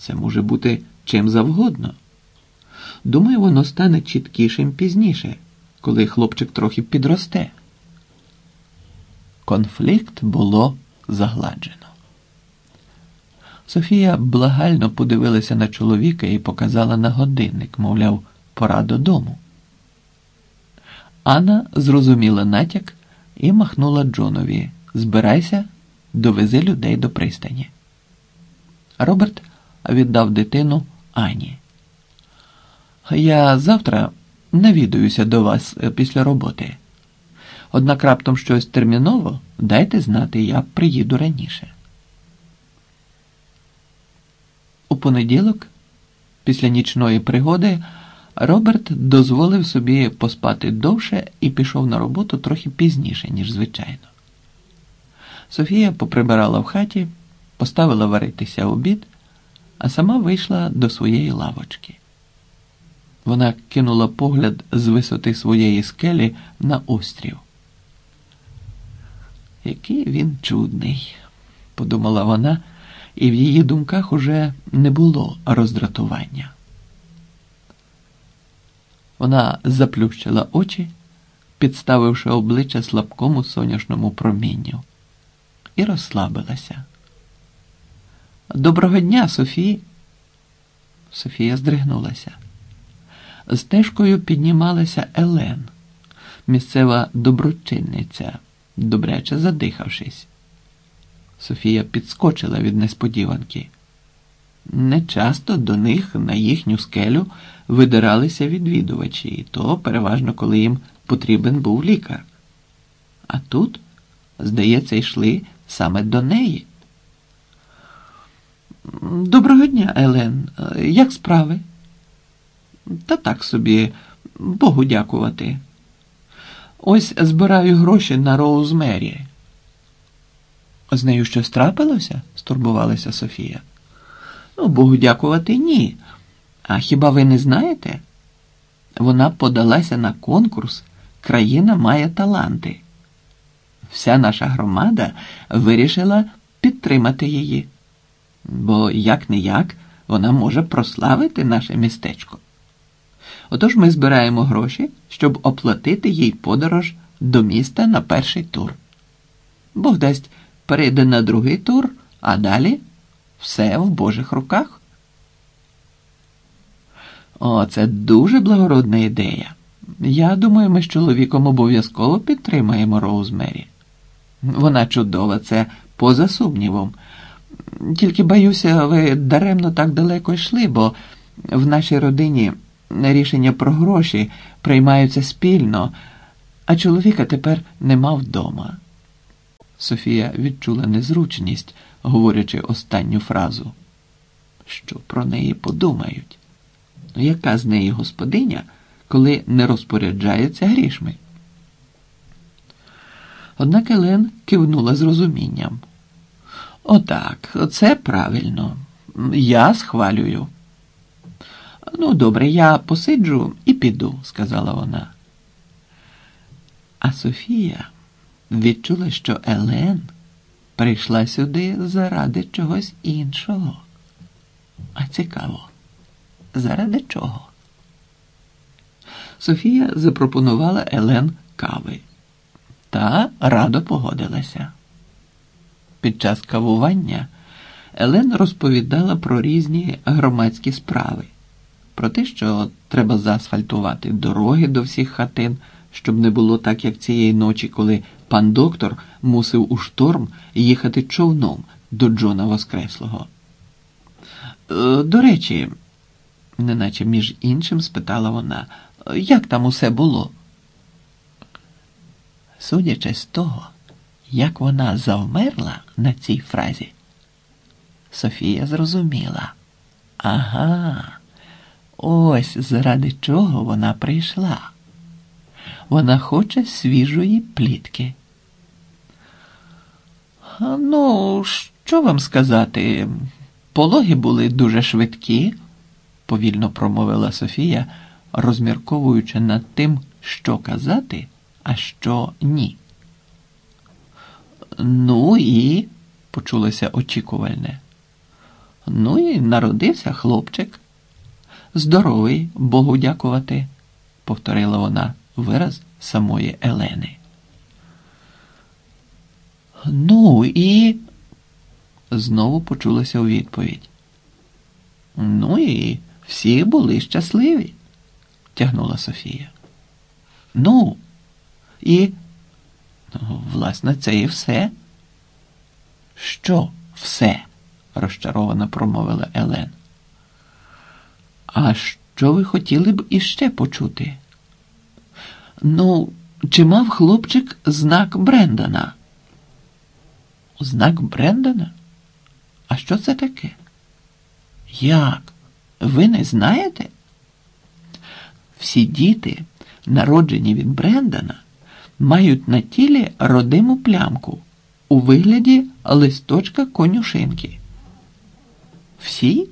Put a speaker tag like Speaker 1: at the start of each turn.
Speaker 1: Це може бути чим завгодно. Думаю, воно стане чіткішим пізніше, коли хлопчик трохи підросте. Конфлікт було загладжено. Софія благально подивилася на чоловіка і показала на годинник, мовляв, пора додому. Анна зрозуміла натяк і махнула Джонові. Збирайся, довези людей до пристані. Роберт віддав дитину Ані. Я завтра навідуюся до вас після роботи. Однак раптом щось терміново дайте знати, я приїду раніше. У понеділок, після нічної пригоди, Роберт дозволив собі поспати довше і пішов на роботу трохи пізніше, ніж звичайно. Софія поприбирала в хаті, поставила варитися обід, а сама вийшла до своєї лавочки. Вона кинула погляд з висоти своєї скелі на острів. Який він чудний, подумала вона, і в її думках уже не було роздратування. Вона заплющила очі, підставивши обличчя слабкому сонячному промінню, і розслабилася. Доброго дня, Софії. Софія здригнулася. Стежкою піднімалася Елен, місцева доброчинниця, добряче задихавшись. Софія підскочила від несподіванки. Нечасто до них на їхню скелю видиралися відвідувачі, і то переважно коли їм потрібен був лікар. А тут, здається, йшли саме до неї. Доброго дня, Елен. Як справи? Та так собі, Богу дякувати. Ось збираю гроші на Роузмері. З нею щось трапилося? стурбувалася Софія. Ну, Богу дякувати, ні. А хіба ви не знаєте? Вона подалася на конкурс Країна має таланти. Вся наша громада вирішила підтримати її. Бо як не як вона може прославити наше містечко. Отож ми збираємо гроші, щоб оплатити їй подорож до міста на перший тур. Бог дасть перейде на другий тур, а далі все в Божих руках. О, це дуже благородна ідея. Я думаю, ми з чоловіком обов'язково підтримаємо Роузмері. Вона чудова, це поза сумнівом. Тільки боюся, ви даремно так далеко йшли, бо в нашій родині рішення про гроші приймаються спільно, а чоловіка тепер нема вдома. Софія відчула незручність, говорячи останню фразу. Що про неї подумають? Ну, яка з неї господиня, коли не розпоряджається грішми? Однак Елен кивнула з розумінням. Отак, це правильно. Я схвалюю. Ну, добре, я посиджу і піду, сказала вона. А Софія відчула, що Елен прийшла сюди заради чогось іншого. А цікаво, заради чого? Софія запропонувала Елен кави та радо погодилася. Під час кавування Елен розповідала про різні громадські справи, про те, що треба заасфальтувати дороги до всіх хатин, щоб не було так, як цієї ночі, коли пан доктор мусив у шторм їхати човном до Джона Воскреслого. «Е, до речі, неначе між іншим спитала вона, як там усе було? Судячи з того, як вона завмерла на цій фразі, Софія зрозуміла. Ага, ось заради чого вона прийшла. Вона хоче свіжої плітки. Ну, що вам сказати? Пологи були дуже швидкі, повільно промовила Софія, розмірковуючи над тим, що казати, а що ні. Ну і, почулося очікувальне. Ну і народився хлопчик. Здоровий, Богу дякувати, повторила вона вираз самої Елени. Ну і знову почулася у відповідь. Ну і всі були щасливі, тягнула Софія. Ну, і, власне, це і все. Що все? розчаровано промовила Елен. А що ви хотіли б іще почути? Ну, чи мав хлопчик знак Брендана? Знак Брендана? А що це таке? Як? Ви не знаєте? Всі діти, народжені від Брендана, мають на тілі родиму плямку у вигляді листочка конюшинки. Всі?